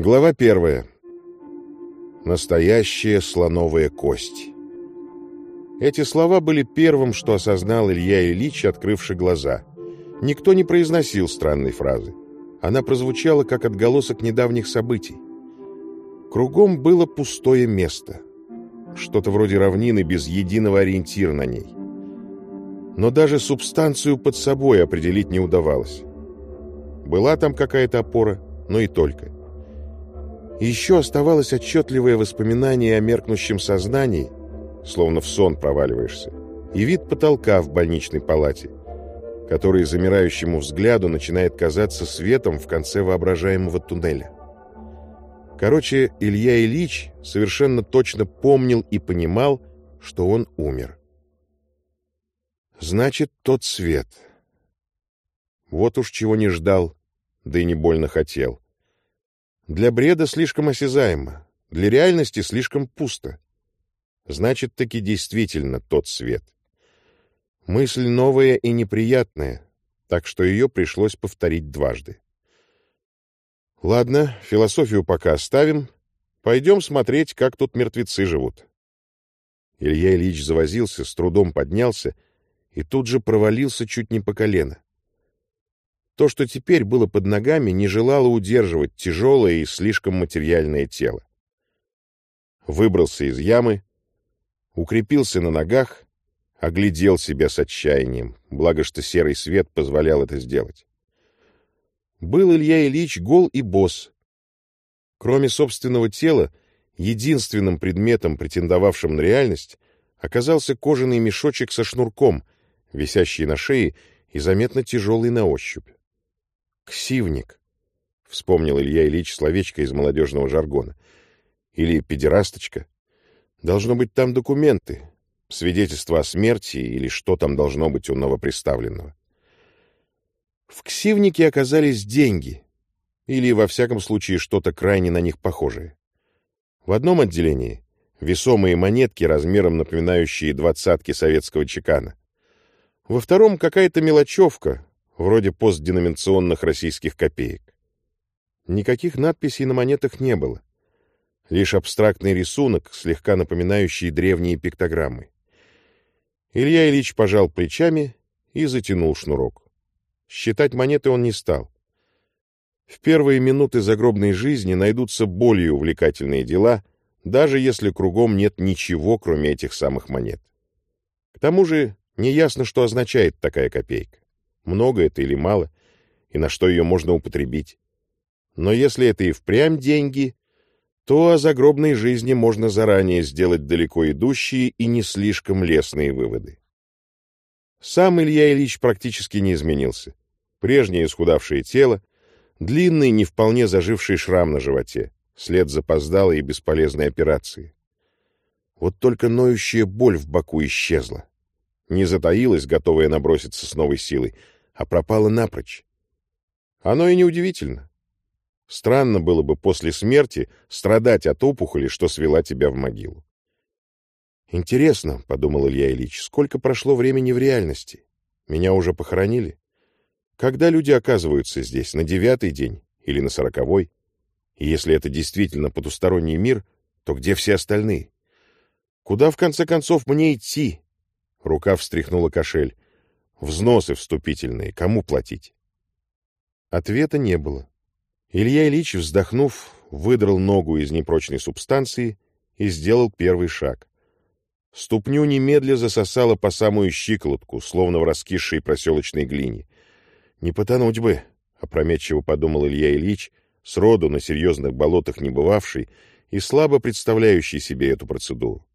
Глава первая. Настоящая слоновая кость. Эти слова были первым, что осознал Илья Ильич, открывший глаза. Никто не произносил странной фразы. Она прозвучала, как отголосок недавних событий. Кругом было пустое место. Что-то вроде равнины без единого ориентира на ней. Но даже субстанцию под собой определить не удавалось. Была там какая-то опора, но и только. Еще оставалось отчетливое воспоминание о меркнущем сознании, словно в сон проваливаешься, и вид потолка в больничной палате, который замирающему взгляду начинает казаться светом в конце воображаемого туннеля. Короче, Илья Ильич совершенно точно помнил и понимал, что он умер. Значит, тот свет. Вот уж чего не ждал, да и не больно хотел. Для бреда слишком осязаемо, для реальности слишком пусто. Значит, таки действительно тот свет. Мысль новая и неприятная, так что ее пришлось повторить дважды. Ладно, философию пока оставим. Пойдем смотреть, как тут мертвецы живут. Илья Ильич завозился, с трудом поднялся и тут же провалился чуть не по колено. То, что теперь было под ногами, не желало удерживать тяжелое и слишком материальное тело. Выбрался из ямы, укрепился на ногах, оглядел себя с отчаянием, благо что серый свет позволял это сделать. Был Илья Ильич гол и босс. Кроме собственного тела, единственным предметом, претендовавшим на реальность, оказался кожаный мешочек со шнурком, висящий на шее и заметно тяжелый на ощупь. «Ксивник», — вспомнил Илья Ильич словечко из молодежного жаргона. «Или педерасточка. Должно быть там документы, свидетельство о смерти или что там должно быть у новоприставленного. В ксивнике оказались деньги, или, во всяком случае, что-то крайне на них похожее. В одном отделении — весомые монетки размером напоминающие двадцатки советского чекана. Во втором — какая-то мелочевка, вроде постденоминационных российских копеек. Никаких надписей на монетах не было. Лишь абстрактный рисунок, слегка напоминающий древние пиктограммы. Илья Ильич пожал плечами и затянул шнурок. Считать монеты он не стал. В первые минуты загробной жизни найдутся более увлекательные дела, даже если кругом нет ничего, кроме этих самых монет. К тому же неясно, что означает такая копейка много это или мало, и на что ее можно употребить. Но если это и впрямь деньги, то о загробной жизни можно заранее сделать далеко идущие и не слишком лестные выводы. Сам Илья Ильич практически не изменился. Прежнее исхудавшее тело, длинный, не вполне заживший шрам на животе, след запоздалой и бесполезной операции. Вот только ноющая боль в боку исчезла. Не затаилась, готовая наброситься с новой силой, а пропало напрочь. Оно и неудивительно. Странно было бы после смерти страдать от опухоли, что свела тебя в могилу. «Интересно», — подумал Илья Ильич, — «сколько прошло времени в реальности? Меня уже похоронили? Когда люди оказываются здесь, на девятый день или на сороковой? И если это действительно потусторонний мир, то где все остальные? Куда, в конце концов, мне идти?» Рука встряхнула кошель. Взносы вступительные, кому платить? Ответа не было. Илья Ильич, вздохнув, выдрал ногу из непрочной субстанции и сделал первый шаг. Ступню немедля засосало по самую щиколотку, словно в раскисшей проселочной глине. «Не потонуть бы», — опрометчиво подумал Илья Ильич, сроду на серьезных болотах не бывавший и слабо представляющий себе эту процедуру.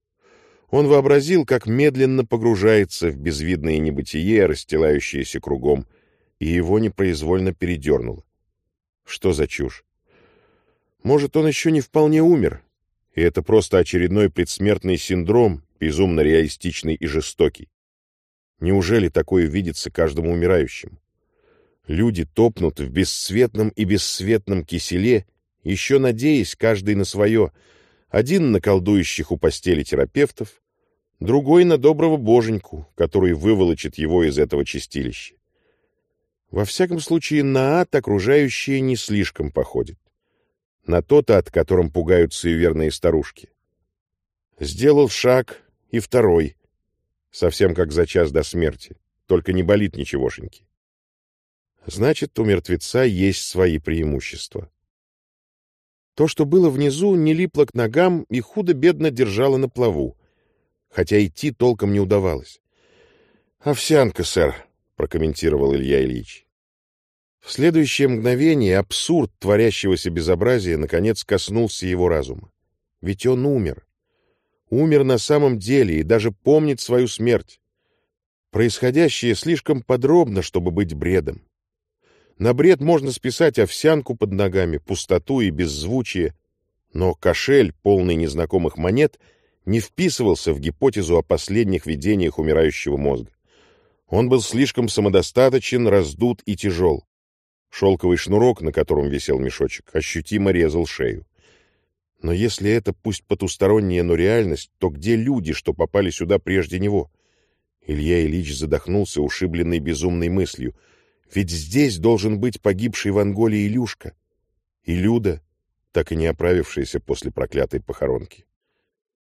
Он вообразил, как медленно погружается в безвидное небытие, расстилающееся кругом, и его непроизвольно передернуло. Что за чушь? Может, он еще не вполне умер, и это просто очередной предсмертный синдром, безумно реалистичный и жестокий. Неужели такое видится каждому умирающему? Люди топнут в бесцветном и бесцветном киселе, еще надеясь каждый на свое, один на колдующих у постели терапевтов, другой на доброго боженьку, который выволочит его из этого чистилища. Во всяком случае, на ад окружающие не слишком походит. на тот, от котором пугают суеверные старушки. Сделал шаг и второй, совсем как за час до смерти, только не болит ничегошеньки. Значит, у мертвеца есть свои преимущества. То, что было внизу, не липло к ногам и худо-бедно держало на плаву, хотя идти толком не удавалось. «Овсянка, сэр», — прокомментировал Илья Ильич. В следующее мгновение абсурд творящегося безобразия наконец коснулся его разума. Ведь он умер. Умер на самом деле и даже помнит свою смерть. Происходящее слишком подробно, чтобы быть бредом. На бред можно списать овсянку под ногами, пустоту и беззвучие, но кошель, полный незнакомых монет, не вписывался в гипотезу о последних видениях умирающего мозга. Он был слишком самодостаточен, раздут и тяжел. Шелковый шнурок, на котором висел мешочек, ощутимо резал шею. Но если это пусть потусторонняя, но реальность, то где люди, что попали сюда прежде него? Илья Ильич задохнулся, ушибленный безумной мыслью. Ведь здесь должен быть погибший в Анголе Илюшка. И Люда, так и не оправившаяся после проклятой похоронки.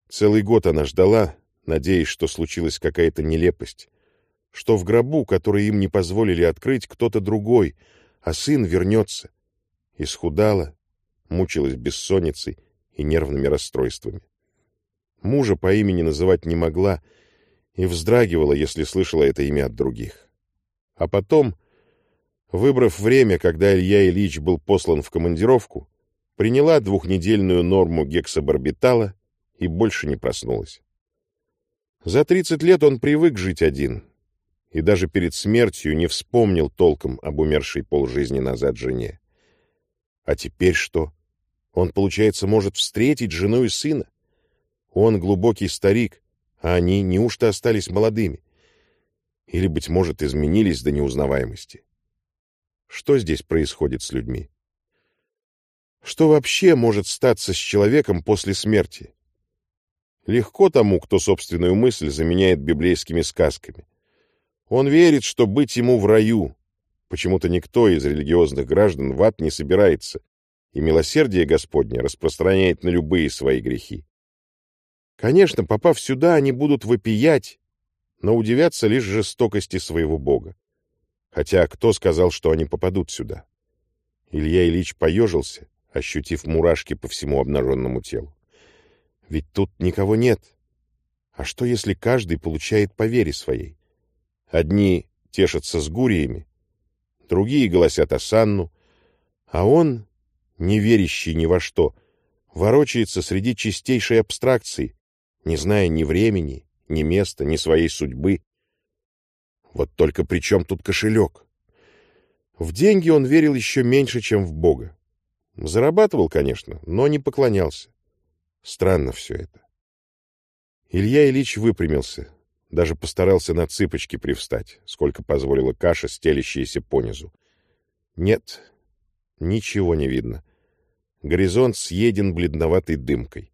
Целый год она ждала, надеясь, что случилась какая-то нелепость, что в гробу, который им не позволили открыть, кто-то другой — а сын вернется. Исхудала, мучилась бессонницей и нервными расстройствами. Мужа по имени называть не могла и вздрагивала, если слышала это имя от других. А потом, выбрав время, когда Илья Ильич был послан в командировку, приняла двухнедельную норму гексабарбитала и больше не проснулась. За тридцать лет он привык жить один, и даже перед смертью не вспомнил толком об умершей полжизни назад жене. А теперь что? Он, получается, может встретить жену и сына? Он глубокий старик, а они неужто остались молодыми? Или, быть может, изменились до неузнаваемости? Что здесь происходит с людьми? Что вообще может статься с человеком после смерти? Легко тому, кто собственную мысль заменяет библейскими сказками — он верит, что быть ему в раю. Почему-то никто из религиозных граждан в ад не собирается, и милосердие Господне распространяет на любые свои грехи. Конечно, попав сюда, они будут вопиять, но удивятся лишь жестокости своего Бога. Хотя кто сказал, что они попадут сюда? Илья Ильич поежился, ощутив мурашки по всему обнаженному телу. Ведь тут никого нет. А что, если каждый получает по вере своей? Одни тешатся с гуриями, другие голосят Асанну, а он, не верящий ни во что, ворочается среди чистейшей абстракции, не зная ни времени, ни места, ни своей судьбы. Вот только при чем тут кошелек? В деньги он верил еще меньше, чем в Бога. Зарабатывал, конечно, но не поклонялся. Странно все это. Илья Ильич выпрямился, даже постарался на цыпочки привстать, сколько позволила каша, стелящаяся понизу. Нет, ничего не видно. Горизонт съеден бледноватой дымкой.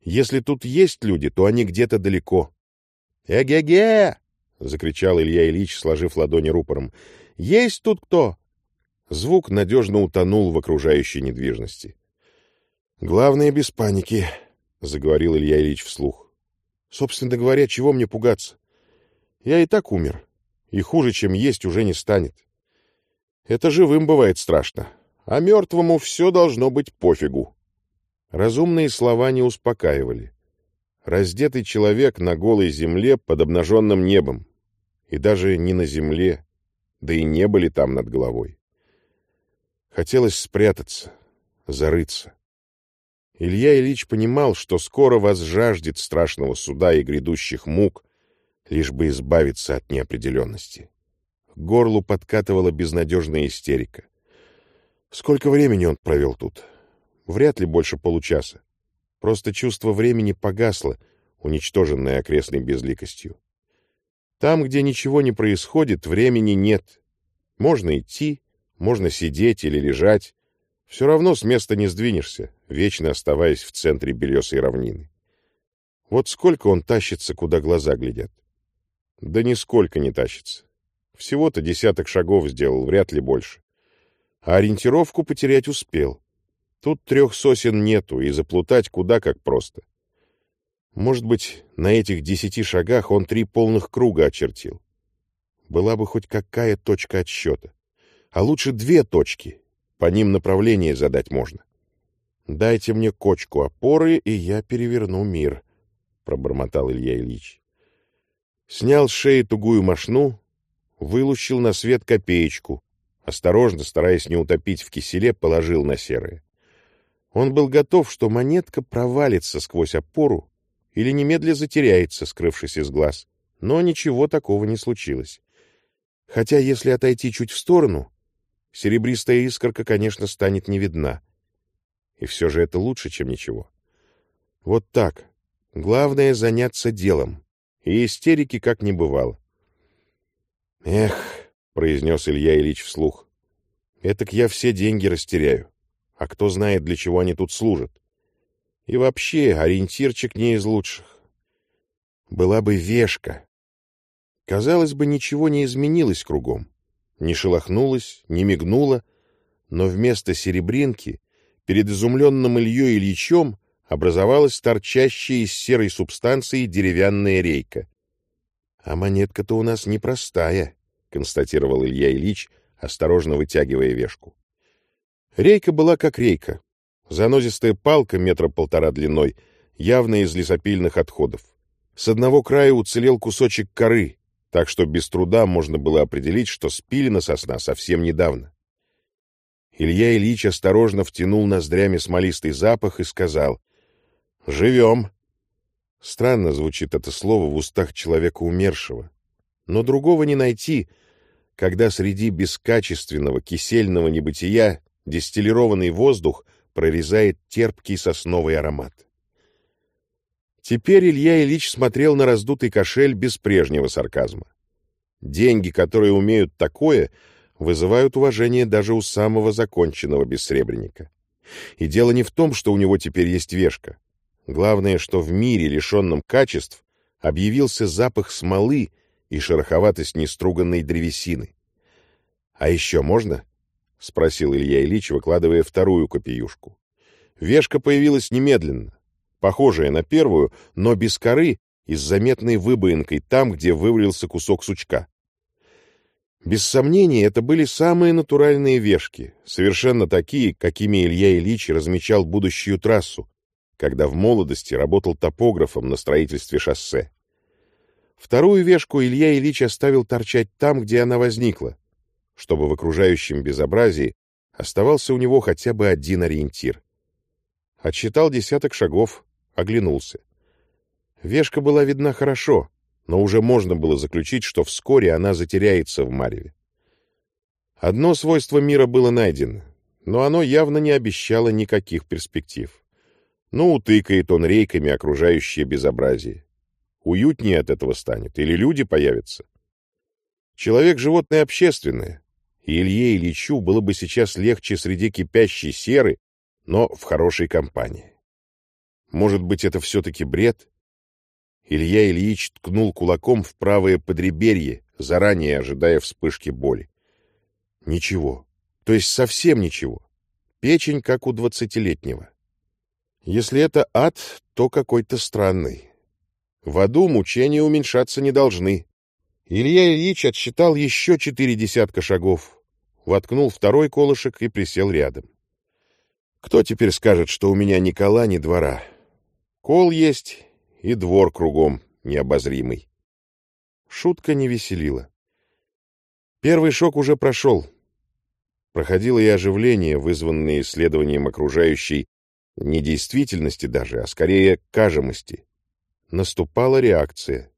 Если тут есть люди, то они где-то далеко. «Эге-ге!» — закричал Илья Ильич, сложив ладони рупором. «Есть тут кто?» Звук надежно утонул в окружающей недвижности. «Главное, без паники», — заговорил Илья Ильич вслух. Собственно говоря, чего мне пугаться? Я и так умер, и хуже, чем есть, уже не станет. Это живым бывает страшно, а мертвому все должно быть пофигу. Разумные слова не успокаивали. Раздетый человек на голой земле под обнаженным небом. И даже не на земле, да и не были там над головой. Хотелось спрятаться, зарыться. Илья Ильич понимал, что скоро вас жаждет страшного суда и грядущих мук, лишь бы избавиться от неопределенности. К горлу подкатывала безнадежная истерика. Сколько времени он провел тут? Вряд ли больше получаса. Просто чувство времени погасло, уничтоженное окрестной безликостью. Там, где ничего не происходит, времени нет. Можно идти, можно сидеть или лежать, все равно с места не сдвинешься, вечно оставаясь в центре белесой равнины. Вот сколько он тащится, куда глаза глядят. Да нисколько не тащится. Всего-то десяток шагов сделал, вряд ли больше. А ориентировку потерять успел. Тут трех сосен нету, и заплутать куда как просто. Может быть, на этих десяти шагах он три полных круга очертил. Была бы хоть какая точка отсчета. А лучше две точки. По ним направление задать можно. «Дайте мне кочку опоры, и я переверну мир», — пробормотал Илья Ильич. Снял с шеи тугую мошну, вылущил на свет копеечку, осторожно, стараясь не утопить в киселе, положил на серое. Он был готов, что монетка провалится сквозь опору или немедля затеряется, скрывшись из глаз. Но ничего такого не случилось. Хотя, если отойти чуть в сторону, серебристая искорка, конечно, станет не видна. И все же это лучше, чем ничего. Вот так. Главное — заняться делом. И истерики как не бывало. «Эх», — произнес Илья Ильич вслух, — «этак я все деньги растеряю. А кто знает, для чего они тут служат? И вообще, ориентирчик не из лучших. Была бы вешка. Казалось бы, ничего не изменилось кругом. Не шелохнулось, не мигнуло, но вместо серебринки перед изумленным Ильей Ильичем образовалась торчащая из серой субстанции деревянная рейка. — А монетка-то у нас непростая, — констатировал Илья Ильич, осторожно вытягивая вешку. Рейка была как рейка, Занозистая палка метра полтора длиной, явно из лесопильных отходов. С одного края уцелел кусочек коры, так что без труда можно было определить, что спилена сосна совсем недавно. Илья Ильич осторожно втянул ноздрями смолистый запах и сказал «Живем». Странно звучит это слово в устах человека умершего, но другого не найти, когда среди бескачественного кисельного небытия дистиллированный воздух прорезает терпкий сосновый аромат. Теперь Илья Ильич смотрел на раздутый кошель без прежнего сарказма. Деньги, которые умеют такое, вызывают уважение даже у самого законченного бессребреника. И дело не в том, что у него теперь есть вешка. Главное, что в мире, лишенном качеств, объявился запах смолы и шероховатость неструганной древесины. А еще можно? — спросил Илья Ильич, выкладывая вторую копиюшку. Вешка появилась немедленно, похожая на первую, но без коры и с заметной выбоинкой там, где вывалился кусок сучка. Без сомнения, это были самые натуральные вешки, совершенно такие, какими Илья Ильич размечал будущую трассу, когда в молодости работал топографом на строительстве шоссе. Вторую вешку Илья Ильич оставил торчать там, где она возникла, чтобы в окружающем безобразии оставался у него хотя бы один ориентир. Отсчитал десяток шагов, оглянулся. Вешка была видна хорошо, но уже можно было заключить, что вскоре она затеряется в мареве. Одно свойство мира было найдено, но оно явно не обещало никаких перспектив. Ну, утыкает он рейками окружающее безобразие. Уютнее от этого станет, или люди появятся. Человек — животное общественное, и Илье Ильичу было бы сейчас легче среди кипящей серы, но в хорошей компании. Может быть, это все-таки бред? Илья Ильич ткнул кулаком в правое подреберье, заранее ожидая вспышки боли. Ничего. То есть совсем ничего. Печень, как у двадцатилетнего. Если это ад, то какой-то странный. В аду мучения уменьшаться не должны. Илья Ильич отсчитал еще четыре десятка шагов, воткнул второй колышек и присел рядом. Кто теперь скажет, что у меня ни кола, ни двора? Кол есть и двор кругом необозримый. Шутка не веселила. Первый шок уже прошел. Проходило и оживление, вызванное исследованием окружающей не действительности даже, а скорее кажемости. Наступала реакция.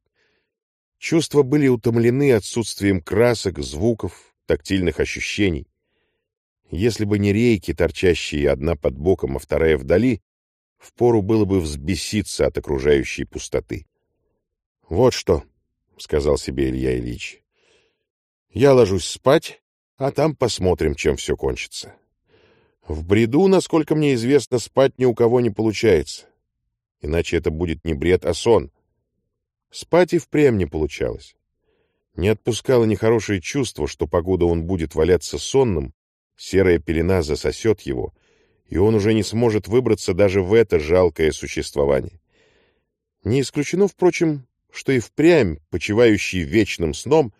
Чувства были утомлены отсутствием красок, звуков, тактильных ощущений. Если бы не рейки, торчащие одна под боком, а вторая вдали, впору было бы взбеситься от окружающей пустоты. — Вот что, — сказал себе Илья Ильич, — я ложусь спать, а там посмотрим, чем все кончится. В бреду, насколько мне известно, спать ни у кого не получается. Иначе это будет не бред, а сон. Спать и впрямь не получалось. Не отпускало нехорошее чувство, что погода он будет валяться сонным, серая пелена засосет его, и он уже не сможет выбраться даже в это жалкое существование. Не исключено, впрочем, что и впрямь, почивающий вечным сном,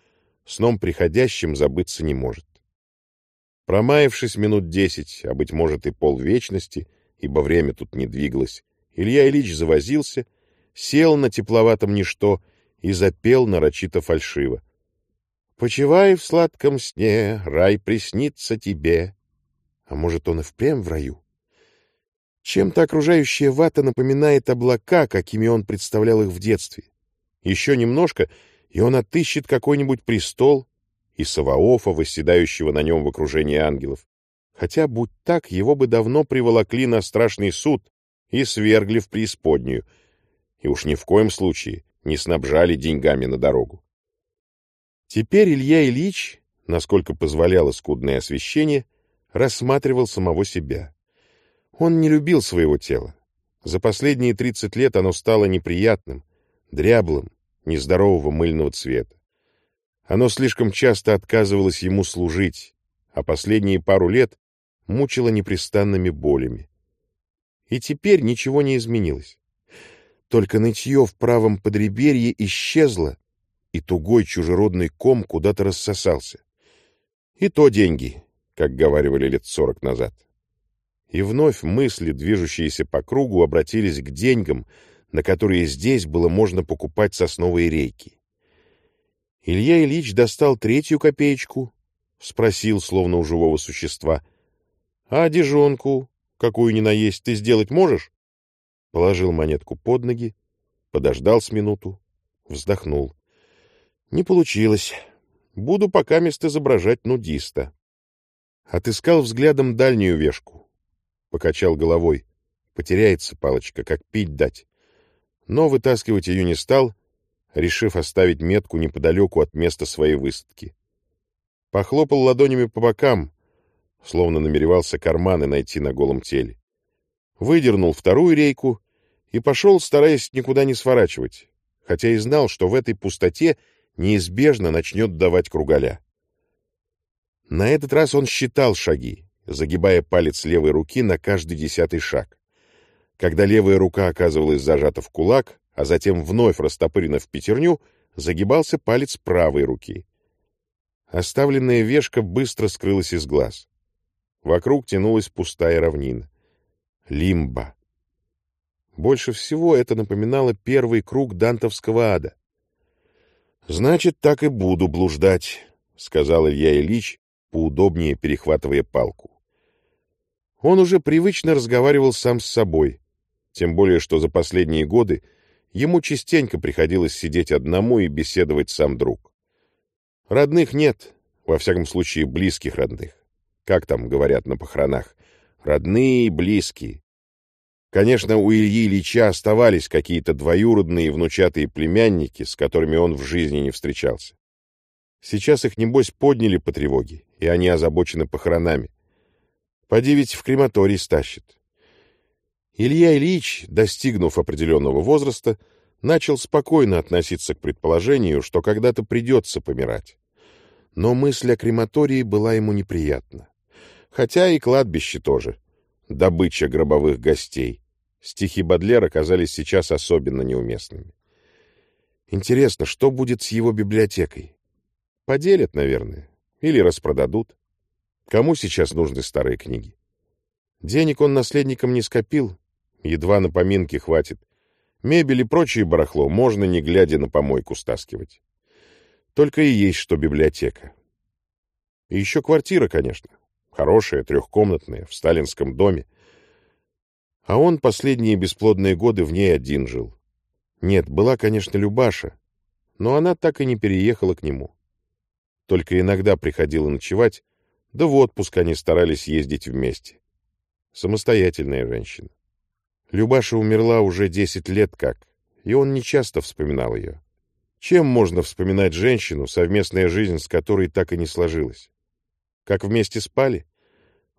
сном приходящим забыться не может. Промаявшись минут десять, а, быть может, и полвечности, ибо время тут не двигалось, Илья Ильич завозился, сел на тепловатом ничто и запел нарочито фальшиво. «Почивай в сладком сне, рай приснится тебе». А может, он и впрямь в раю? Чем-то окружающая вата напоминает облака, какими он представлял их в детстве. Еще немножко, и он отыщет какой-нибудь престол и Саваофа, восседающего на нем в окружении ангелов. Хотя, будь так, его бы давно приволокли на страшный суд и свергли в преисподнюю, и уж ни в коем случае не снабжали деньгами на дорогу. Теперь Илья Ильич, насколько позволяло скудное освещение, рассматривал самого себя. Он не любил своего тела. За последние тридцать лет оно стало неприятным, дряблым, нездорового мыльного цвета. Оно слишком часто отказывалось ему служить, а последние пару лет мучило непрестанными болями. И теперь ничего не изменилось. Только нытье в правом подреберье исчезло, и тугой чужеродный ком куда-то рассосался. И то деньги, как говаривали лет сорок назад. И вновь мысли, движущиеся по кругу, обратились к деньгам, на которые здесь было можно покупать сосновые рейки. Илья Ильич достал третью копеечку, спросил, словно у живого существа, «А одежонку, какую ни наесть, ты сделать можешь?» Положил монетку под ноги, подождал с минуту, вздохнул. «Не получилось. Буду пока мест изображать нудиста». Отыскал взглядом дальнюю вешку. Покачал головой. Потеряется палочка, как пить дать но вытаскивать ее не стал, решив оставить метку неподалеку от места своей высадки. Похлопал ладонями по бокам, словно намеревался карманы найти на голом теле. Выдернул вторую рейку и пошел, стараясь никуда не сворачивать, хотя и знал, что в этой пустоте неизбежно начнет давать кругаля. На этот раз он считал шаги, загибая палец левой руки на каждый десятый шаг. Когда левая рука оказывалась зажата в кулак, а затем вновь растопырена в пятерню, загибался палец правой руки. Оставленная вешка быстро скрылась из глаз. Вокруг тянулась пустая равнина. Лимба. Больше всего это напоминало первый круг дантовского ада. «Значит, так и буду блуждать», — сказал Илья Ильич, поудобнее перехватывая палку. Он уже привычно разговаривал сам с собой, тем более, что за последние годы ему частенько приходилось сидеть одному и беседовать сам друг. Родных нет, во всяком случае близких родных. Как там говорят на похоронах? Родные и близкие. Конечно, у Ильи Ильича оставались какие-то двоюродные внучатые племянники, с которыми он в жизни не встречался. Сейчас их, небось, подняли по тревоге, и они озабочены похоронами. Поди ведь в крематорий стащит. Илья Ильич, достигнув определенного возраста, начал спокойно относиться к предположению, что когда-то придется помирать. Но мысль о крематории была ему неприятна. Хотя и кладбище тоже. Добыча гробовых гостей. Стихи Бадлера казались сейчас особенно неуместными. Интересно, что будет с его библиотекой? Поделят, наверное. Или распродадут. Кому сейчас нужны старые книги? Денег он наследникам не скопил, Едва на поминки хватит. Мебель и прочее барахло можно, не глядя на помойку, стаскивать. Только и есть что библиотека. И еще квартира, конечно. Хорошая, трехкомнатная, в сталинском доме. А он последние бесплодные годы в ней один жил. Нет, была, конечно, Любаша, но она так и не переехала к нему. Только иногда приходила ночевать, да в отпуск они старались ездить вместе. Самостоятельная женщина. Любаша умерла уже десять лет как, и он нечасто вспоминал ее. Чем можно вспоминать женщину, совместная жизнь с которой так и не сложилась? Как вместе спали?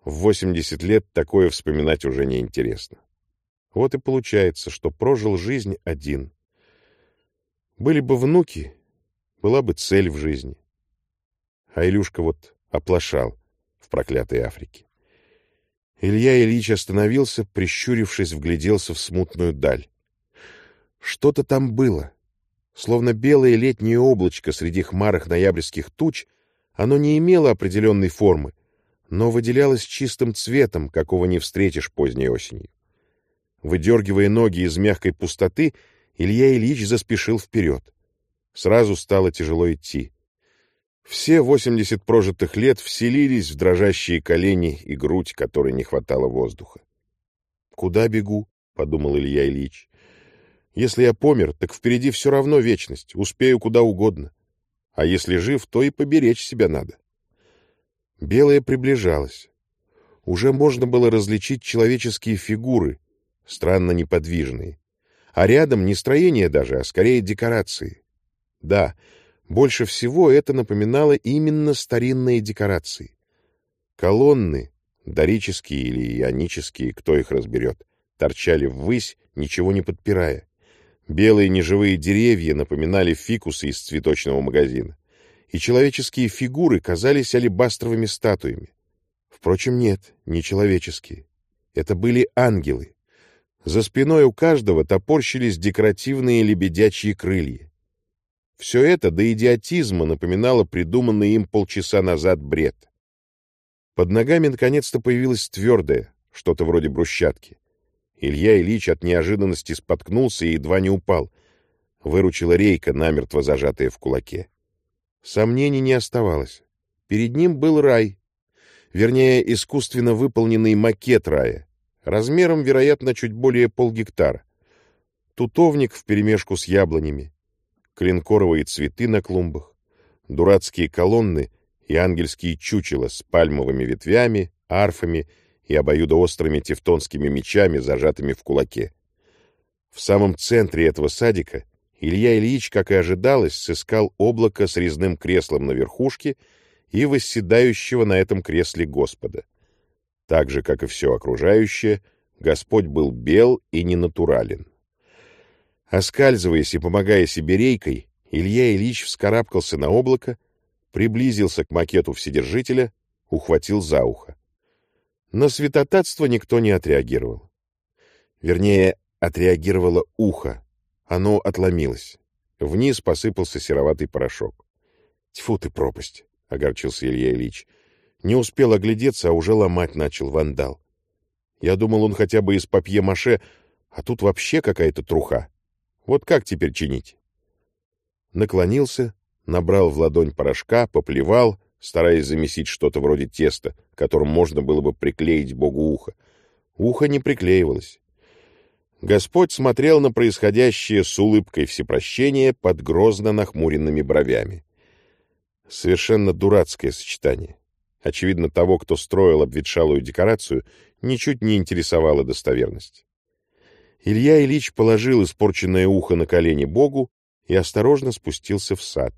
В восемьдесят лет такое вспоминать уже неинтересно. Вот и получается, что прожил жизнь один. Были бы внуки, была бы цель в жизни. А Илюшка вот оплошал в проклятой Африке. Илья Ильич остановился, прищурившись, вгляделся в смутную даль. Что-то там было. Словно белое летнее облачко среди хмарых ноябрьских туч, оно не имело определенной формы, но выделялось чистым цветом, какого не встретишь поздней осенью. Выдергивая ноги из мягкой пустоты, Илья Ильич заспешил вперед. Сразу стало тяжело идти. Все восемьдесят прожитых лет вселились в дрожащие колени и грудь, которой не хватало воздуха. «Куда бегу?» — подумал Илья Ильич. «Если я помер, так впереди все равно вечность, успею куда угодно. А если жив, то и поберечь себя надо». Белое приближалось. Уже можно было различить человеческие фигуры, странно неподвижные. А рядом не строение даже, а скорее декорации. Да, больше всего это напоминало именно старинные декорации. Колонны, дорические или ионические, кто их разберет, торчали ввысь, ничего не подпирая. Белые неживые деревья напоминали фикусы из цветочного магазина. И человеческие фигуры казались алебастровыми статуями. Впрочем, нет, не человеческие. Это были ангелы. За спиной у каждого топорщились декоративные лебедячьи крылья. Все это до идиотизма напоминало придуманный им полчаса назад бред. Под ногами наконец-то появилось твердое, что-то вроде брусчатки. Илья Ильич от неожиданности споткнулся и едва не упал. Выручила рейка, намертво зажатая в кулаке. Сомнений не оставалось. Перед ним был рай. Вернее, искусственно выполненный макет рая. Размером, вероятно, чуть более полгектара. Тутовник вперемешку с яблонями клинкоровые цветы на клумбах, дурацкие колонны и ангельские чучела с пальмовыми ветвями, арфами и обоюдоострыми тевтонскими мечами, зажатыми в кулаке. В самом центре этого садика Илья Ильич, как и ожидалось, сыскал облако с резным креслом на верхушке и восседающего на этом кресле Господа. Так же, как и все окружающее, Господь был бел и ненатурален. Оскальзываясь и помогая себе рейкой, Илья Ильич вскарабкался на облако, приблизился к макету Вседержителя, ухватил за ухо. На святотатство никто не отреагировал. Вернее, отреагировало ухо. Оно отломилось. Вниз посыпался сероватый порошок. «Тьфу ты, пропасть!» — огорчился Илья Ильич. Не успел оглядеться, а уже ломать начал вандал. Я думал, он хотя бы из папье-маше, а тут вообще какая-то труха. Вот как теперь чинить? Наклонился, набрал в ладонь порошка, поплевал, стараясь замесить что-то вроде теста, которым можно было бы приклеить Богу ухо. Ухо не приклеивалось. Господь смотрел на происходящее с улыбкой всепрощения под грозно нахмуренными бровями. Совершенно дурацкое сочетание. Очевидно, того, кто строил обветшалую декорацию, ничуть не интересовала достоверность. Илья Ильич положил испорченное ухо на колени Богу и осторожно спустился в сад.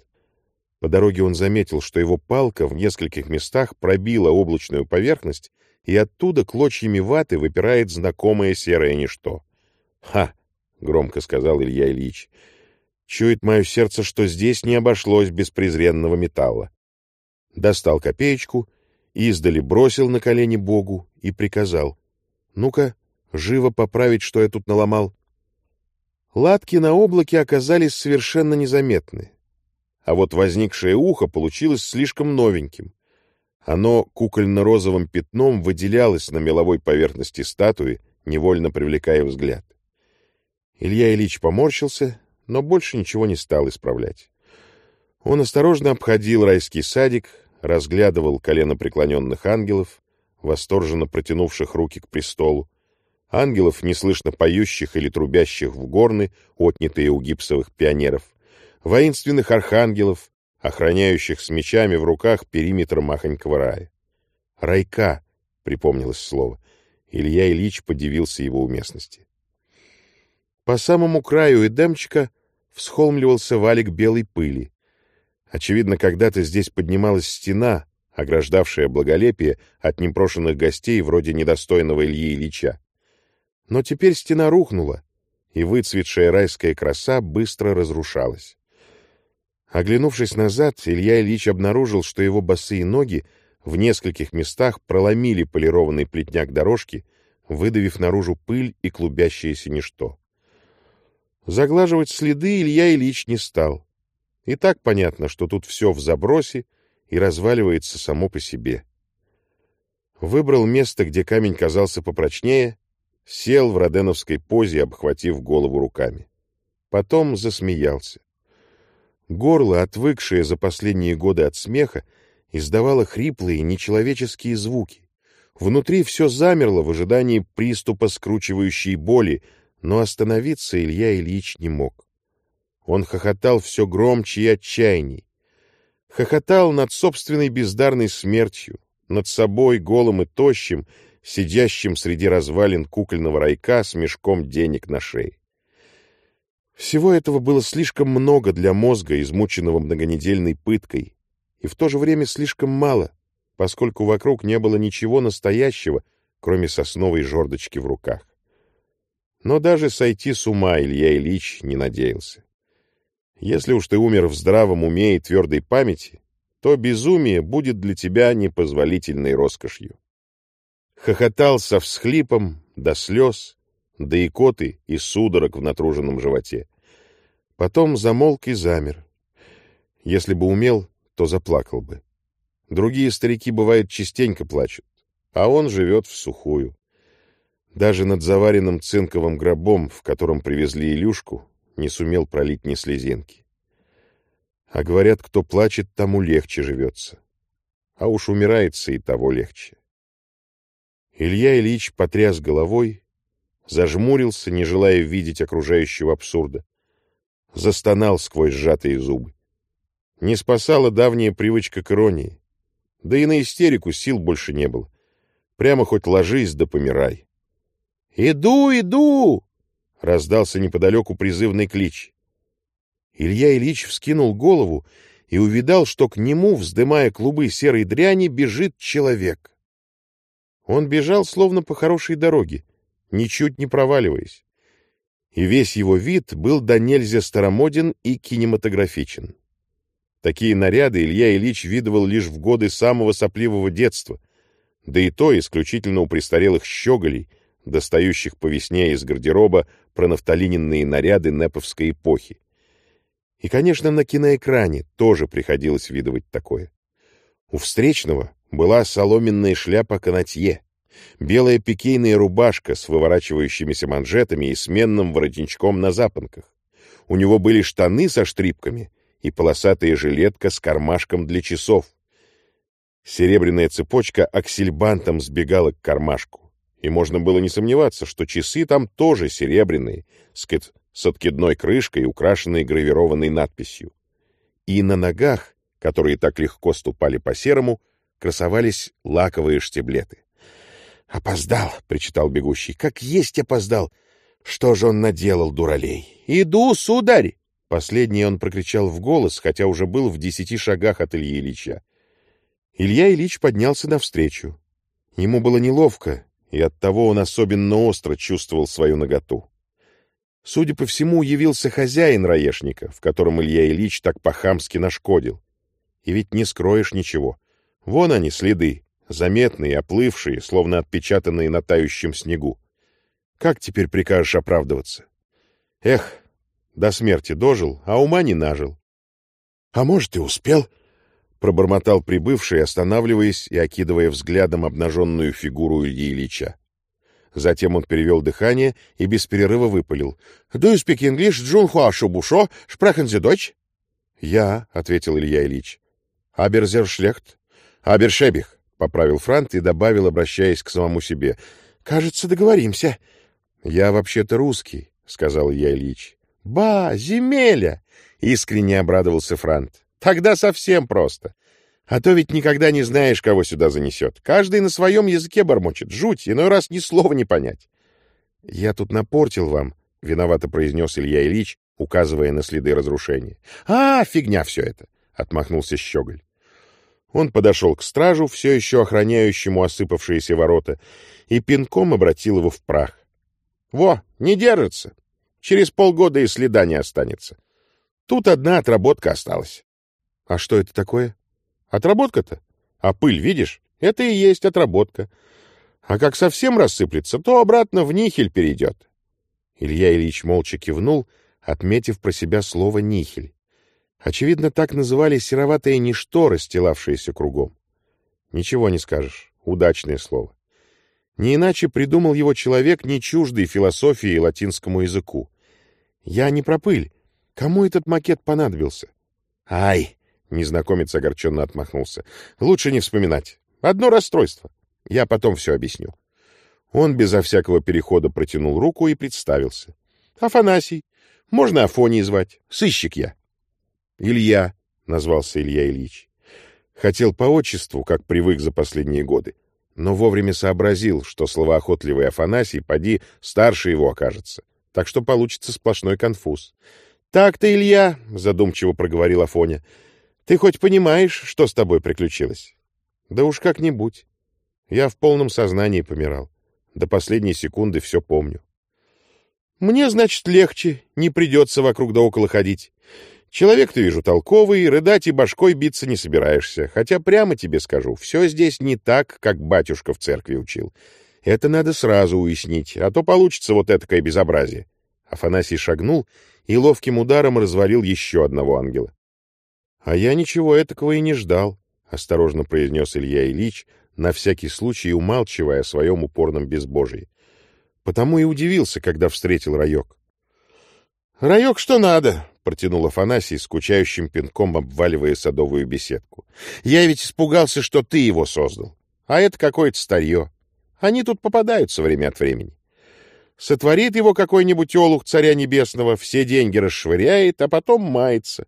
По дороге он заметил, что его палка в нескольких местах пробила облачную поверхность, и оттуда клочьями ваты выпирает знакомое серое ничто. «Ха!» — громко сказал Илья Ильич. «Чует мое сердце, что здесь не обошлось без презренного металла». Достал копеечку, издали бросил на колени Богу и приказал. «Ну-ка, живо поправить, что я тут наломал. Латки на облаке оказались совершенно незаметны. А вот возникшее ухо получилось слишком новеньким. Оно кукольно-розовым пятном выделялось на меловой поверхности статуи, невольно привлекая взгляд. Илья Ильич поморщился, но больше ничего не стал исправлять. Он осторожно обходил райский садик, разглядывал колено преклоненных ангелов, восторженно протянувших руки к престолу, ангелов, неслышно поющих или трубящих в горны, отнятые у гипсовых пионеров, воинственных архангелов, охраняющих с мечами в руках периметр махонького рая. «Райка», — припомнилось слово. Илья Ильич подивился его уместности. По самому краю Эдемчика всхолмливался валик белой пыли. Очевидно, когда-то здесь поднималась стена, ограждавшая благолепие от непрошенных гостей вроде недостойного Ильи Ильича. Но теперь стена рухнула, и выцветшая райская краса быстро разрушалась. Оглянувшись назад, Илья Ильич обнаружил, что его босые ноги в нескольких местах проломили полированный плетняк дорожки, выдавив наружу пыль и клубящееся ничто. Заглаживать следы Илья Ильич не стал. И так понятно, что тут все в забросе и разваливается само по себе. Выбрал место, где камень казался попрочнее, сел в роденовской позе, обхватив голову руками. Потом засмеялся. Горло, отвыкшее за последние годы от смеха, издавало хриплые, нечеловеческие звуки. Внутри все замерло в ожидании приступа скручивающей боли, но остановиться Илья Ильич не мог. Он хохотал все громче и отчаянней. Хохотал над собственной бездарной смертью, над собой голым и тощим, сидящим среди развалин кукольного райка с мешком денег на шее. Всего этого было слишком много для мозга, измученного многонедельной пыткой, и в то же время слишком мало, поскольку вокруг не было ничего настоящего, кроме сосновой жердочки в руках. Но даже сойти с ума Илья Ильич не надеялся. Если уж ты умер в здравом уме и твердой памяти, то безумие будет для тебя непозволительной роскошью. Хохотал со всхлипом до слез, до икоты и судорог в натруженном животе. Потом замолк и замер. Если бы умел, то заплакал бы. Другие старики, бывает, частенько плачут, а он живет в сухую. Даже над заваренным цинковым гробом, в котором привезли Илюшку, не сумел пролить ни слезинки. А говорят, кто плачет, тому легче живется. А уж умирается и того легче. Илья Ильич потряс головой, зажмурился, не желая видеть окружающего абсурда. Застонал сквозь сжатые зубы. Не спасала давняя привычка к иронии. Да и на истерику сил больше не было. Прямо хоть ложись да помирай. «Иду, иду!» — раздался неподалеку призывный клич. Илья Ильич вскинул голову и увидал, что к нему, вздымая клубы серой дряни, бежит человек. Он бежал словно по хорошей дороге, ничуть не проваливаясь. И весь его вид был до нельзя старомоден и кинематографичен. Такие наряды Илья Ильич видывал лишь в годы самого сопливого детства, да и то исключительно у престарелых щеголей, достающих по весне из гардероба пронафталиненные наряды неповской эпохи. И, конечно, на киноэкране тоже приходилось видывать такое. У встречного была соломенная шляпа канатье, белая пикейная рубашка с выворачивающимися манжетами и сменным воротничком на запонках. У него были штаны со штрипками и полосатая жилетка с кармашком для часов. Серебряная цепочка аксельбантом сбегала к кармашку, и можно было не сомневаться, что часы там тоже серебряные, с, с откидной крышкой, украшенной гравированной надписью. И на ногах, которые так легко ступали по серому, красовались лаковые штиблеты. «Опоздал!» — причитал бегущий. «Как есть опоздал! Что же он наделал, дуралей?» «Иду, сударь!» Последний он прокричал в голос, хотя уже был в десяти шагах от Ильи Ильича. Илья Ильич поднялся навстречу. Ему было неловко, и оттого он особенно остро чувствовал свою наготу. Судя по всему, явился хозяин раешника, в котором Илья Ильич так по-хамски нашкодил. И ведь не скроешь ничего. Вон они, следы, заметные, оплывшие, словно отпечатанные на тающем снегу. Как теперь прикажешь оправдываться? Эх, до смерти дожил, а ума не нажил. — А может, и успел? — пробормотал прибывший, останавливаясь и окидывая взглядом обнаженную фигуру Ильи Ильича. Затем он перевел дыхание и без перерыва выпалил. — Do you speak English, Джун Хуашубушо, sprechen Sie Deutsch? — Я, — ответил Илья Ильич. — Аберзершлехт. — Абершебих. — поправил Франт и добавил, обращаясь к самому себе. — Кажется, договоримся. — Я вообще-то русский, — сказал я Ильич. — Ба, земеля! — искренне обрадовался Франт. — Тогда совсем просто. А то ведь никогда не знаешь, кого сюда занесет. Каждый на своем языке бормочет. Жуть, иной раз ни слова не понять. — Я тут напортил вам, — виновато произнес Илья Ильич, указывая на следы разрушения. — А, фигня все это! — отмахнулся Щеголь. Он подошел к стражу, все еще охраняющему осыпавшиеся ворота, и пинком обратил его в прах. «Во, не держится! Через полгода и следа не останется. Тут одна отработка осталась». «А что это такое?» «Отработка-то? А пыль, видишь, это и есть отработка. А как совсем рассыплется, то обратно в нихель перейдет. Илья Ильич молча кивнул, отметив про себя слово «нихель». Очевидно, так называли сероватое ничто, расстилавшееся кругом. Ничего не скажешь, удачное слово. Не иначе придумал его человек, не чуждый философии и латинскому языку. Я не про пыль. Кому этот макет понадобился? Ай! Незнакомец огорченно отмахнулся. Лучше не вспоминать. Одно расстройство. Я потом все объясню. Он безо всякого перехода протянул руку и представился. Афанасий. Можно Афоний звать. Сыщик я. Илья, назвался Илья Ильич. Хотел по отчеству, как привык за последние годы, но вовремя сообразил, что словоохотливый Афанасий, поди, старше его окажется, так что получится сплошной конфуз. «Так-то, Илья», — задумчиво проговорил Афоня, — «ты хоть понимаешь, что с тобой приключилось?» «Да уж как-нибудь. Я в полном сознании помирал. До последней секунды все помню». «Мне, значит, легче, не придется вокруг да около ходить. Человек ты, вижу, толковый, рыдать и башкой биться не собираешься. Хотя прямо тебе скажу, все здесь не так, как батюшка в церкви учил. Это надо сразу уяснить, а то получится вот этакое безобразие. Афанасий шагнул и ловким ударом развалил еще одного ангела. — А я ничего этакого и не ждал, — осторожно произнес Илья Ильич, на всякий случай умалчивая о своем упорном безбожии. Потому и удивился, когда встретил Раек. — Раек что надо, протянул Афанасий, скучающим пинком обваливая садовую беседку. «Я ведь испугался, что ты его создал. А это какое-то старье. Они тут попадаются время от времени. Сотворит его какой-нибудь олух царя небесного, все деньги расшвыряет, а потом мается.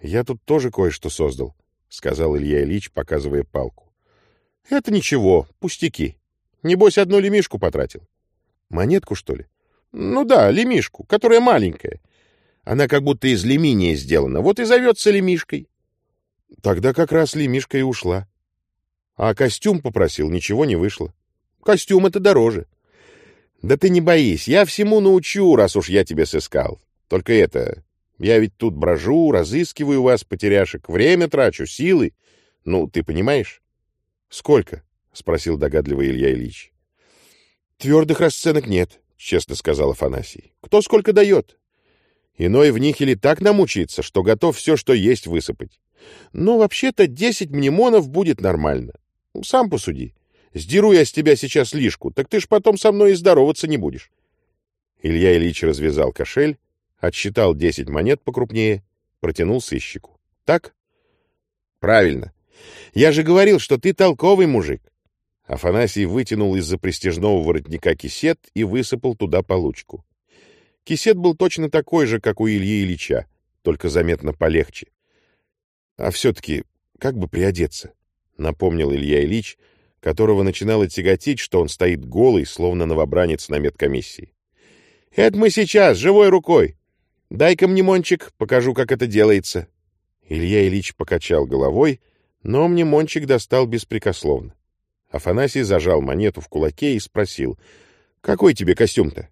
Я тут тоже кое-что создал, — сказал Илья Ильич, показывая палку. — Это ничего, пустяки. Небось, одну лемишку потратил. — Монетку, что ли? — Ну да, лемишку, которая маленькая. Она как будто из леминия сделана, вот и зовется лемишкой. Тогда как раз лемишка и ушла. А костюм попросил, ничего не вышло. Костюм — это дороже. Да ты не боись, я всему научу, раз уж я тебя сыскал. Только это, я ведь тут брожу, разыскиваю вас, потеряшек, время трачу, силы. Ну, ты понимаешь? Сколько? — спросил догадливый Илья Ильич. Твердых расценок нет, — честно сказал Афанасий. Кто сколько дает? Иной в нихеле так намучится, что готов все, что есть, высыпать. Но ну, вообще-то десять мнемонов будет нормально. Сам посуди. Сдеру я с тебя сейчас лишку, так ты ж потом со мной и здороваться не будешь. Илья Ильич развязал кошель, отсчитал десять монет покрупнее, протянул сыщику. Так? Правильно. Я же говорил, что ты толковый мужик. Афанасий вытянул из-за престижного воротника кисет и высыпал туда получку. Кисет был точно такой же, как у Ильи Ильича, только заметно полегче. А все-таки как бы приодеться? Напомнил Илья Ильич, которого начинало тяготить, что он стоит голый, словно новобранец на медкомиссии. «Это мы сейчас, живой рукой! Дай-ка мне, Мончик, покажу, как это делается!» Илья Ильич покачал головой, но мне Мончик достал беспрекословно. Афанасий зажал монету в кулаке и спросил, «Какой тебе костюм-то?»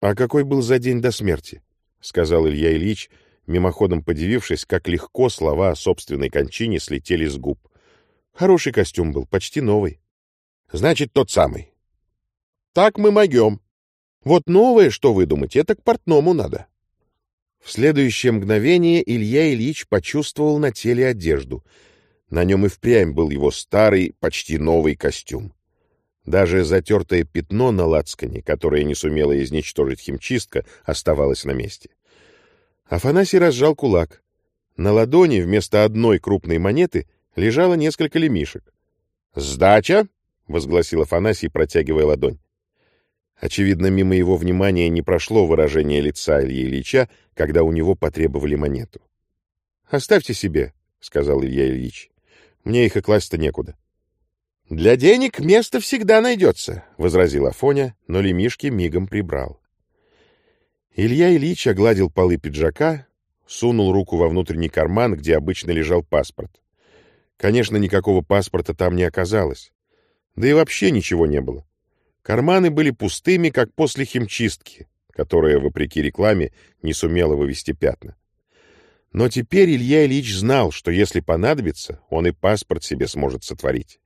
«А какой был за день до смерти?» — сказал Илья Ильич, мимоходом подивившись, как легко слова о собственной кончине слетели с губ. Хороший костюм был, почти новый. «Значит, тот самый». «Так мы могем. Вот новое, что выдумать, это к портному надо». В следующее мгновение Илья Ильич почувствовал на теле одежду. На нем и впрямь был его старый, почти новый костюм. Даже затертое пятно на лацкане, которое не сумела изничтожить химчистка, оставалось на месте. Афанасий разжал кулак. На ладони вместо одной крупной монеты лежало несколько лемишек. «Сдача!» — возгласил Афанасий, протягивая ладонь. Очевидно, мимо его внимания не прошло выражение лица Ильи Ильича, когда у него потребовали монету. «Оставьте себе», — сказал Илья Ильич. «Мне их и класть-то некуда». «Для денег место всегда найдется», — возразил Афоня, но лемишки мигом прибрал. Илья Ильич огладил полы пиджака, сунул руку во внутренний карман, где обычно лежал паспорт. Конечно, никакого паспорта там не оказалось. Да и вообще ничего не было. Карманы были пустыми, как после химчистки, которая, вопреки рекламе, не сумела вывести пятна. Но теперь Илья Ильич знал, что если понадобится, он и паспорт себе сможет сотворить.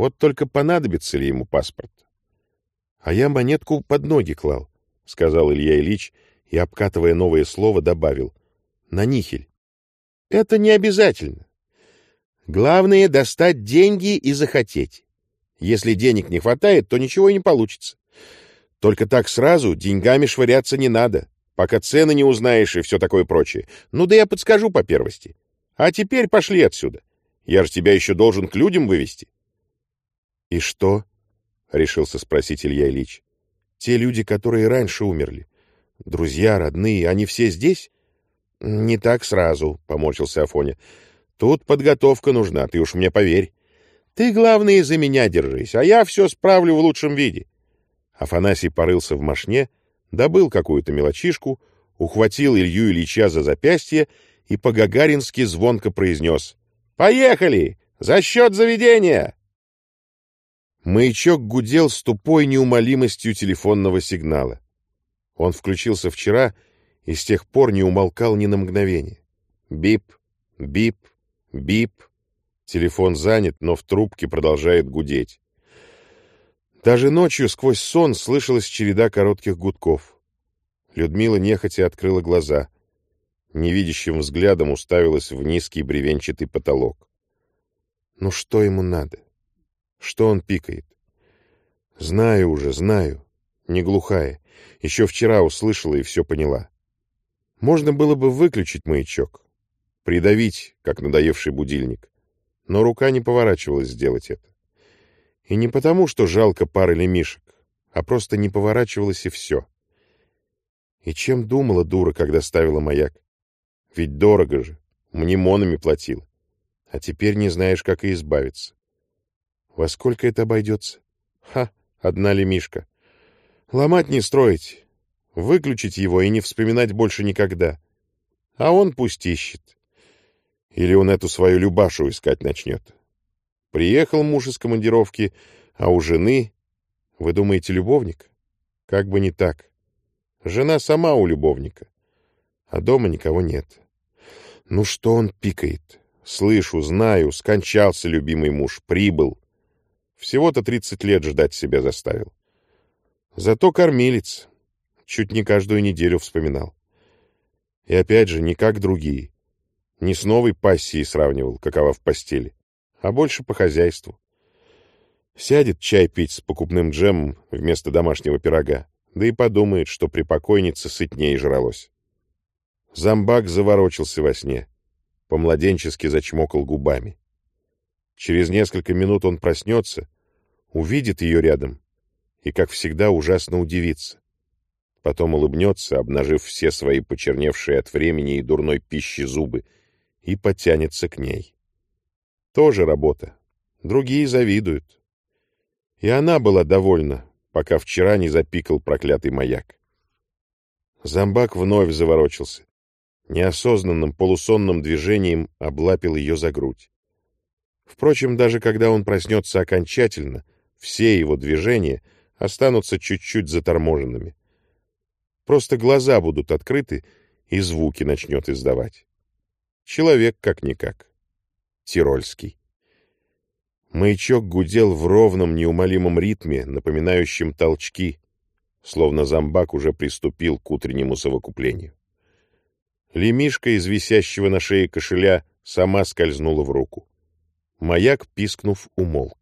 Вот только понадобится ли ему паспорт? А я монетку под ноги клал, — сказал Илья Ильич и, обкатывая новое слово, добавил. На нихель. Это не обязательно. Главное — достать деньги и захотеть. Если денег не хватает, то ничего и не получится. Только так сразу деньгами швыряться не надо, пока цены не узнаешь и все такое прочее. Ну да я подскажу по первости. А теперь пошли отсюда. Я же тебя еще должен к людям вывести. — И что? — решился спросить Илья Ильич. — Те люди, которые раньше умерли. Друзья, родные, они все здесь? — Не так сразу, — поморщился Афоня. — Тут подготовка нужна, ты уж мне поверь. Ты, главное, за меня держись, а я все справлю в лучшем виде. Афанасий порылся в мошне, добыл какую-то мелочишку, ухватил Илью Ильича за запястье и по-гагарински звонко произнес «Поехали! За счет заведения!» Маячок гудел с тупой неумолимостью телефонного сигнала. Он включился вчера и с тех пор не умолкал ни на мгновение. Бип, бип, бип. Телефон занят, но в трубке продолжает гудеть. Даже ночью сквозь сон слышалась череда коротких гудков. Людмила нехотя открыла глаза. Невидящим взглядом уставилась в низкий бревенчатый потолок. Ну что ему надо? Что он пикает? Знаю уже, знаю. Не глухая. Еще вчера услышала и все поняла. Можно было бы выключить маячок. Придавить, как надоевший будильник но рука не поворачивалась сделать это. И не потому, что жалко пары лемишек, а просто не поворачивалась и все. И чем думала дура, когда ставила маяк? Ведь дорого же, мнемонами платила. А теперь не знаешь, как и избавиться. Во сколько это обойдется? Ха, одна лемишка. Ломать не строить. Выключить его и не вспоминать больше никогда. А он пусть ищет. Или он эту свою Любашу искать начнет? Приехал муж из командировки, а у жены... Вы думаете, любовник? Как бы не так. Жена сама у любовника, а дома никого нет. Ну что он пикает? Слышу, знаю, скончался любимый муж, прибыл. Всего-то тридцать лет ждать себя заставил. Зато кормилец. Чуть не каждую неделю вспоминал. И опять же, не как другие. Не с новой пассией сравнивал, какова в постели, а больше по хозяйству. Сядет чай пить с покупным джемом вместо домашнего пирога, да и подумает, что при покойнице сытнее жралось. Зомбак заворочился во сне, по-младенчески зачмокал губами. Через несколько минут он проснется, увидит ее рядом и, как всегда, ужасно удивится. Потом улыбнется, обнажив все свои почерневшие от времени и дурной пищи зубы, и потянется к ней. Тоже работа. Другие завидуют. И она была довольна, пока вчера не запикал проклятый маяк. Зомбак вновь заворочился. Неосознанным полусонным движением облапил ее за грудь. Впрочем, даже когда он проснется окончательно, все его движения останутся чуть-чуть заторможенными. Просто глаза будут открыты, и звуки начнет издавать. Человек как-никак. Тирольский. Маячок гудел в ровном, неумолимом ритме, напоминающем толчки, словно зомбак уже приступил к утреннему совокуплению. Лемишка из висящего на шее кошеля сама скользнула в руку. Маяк, пискнув, умолк.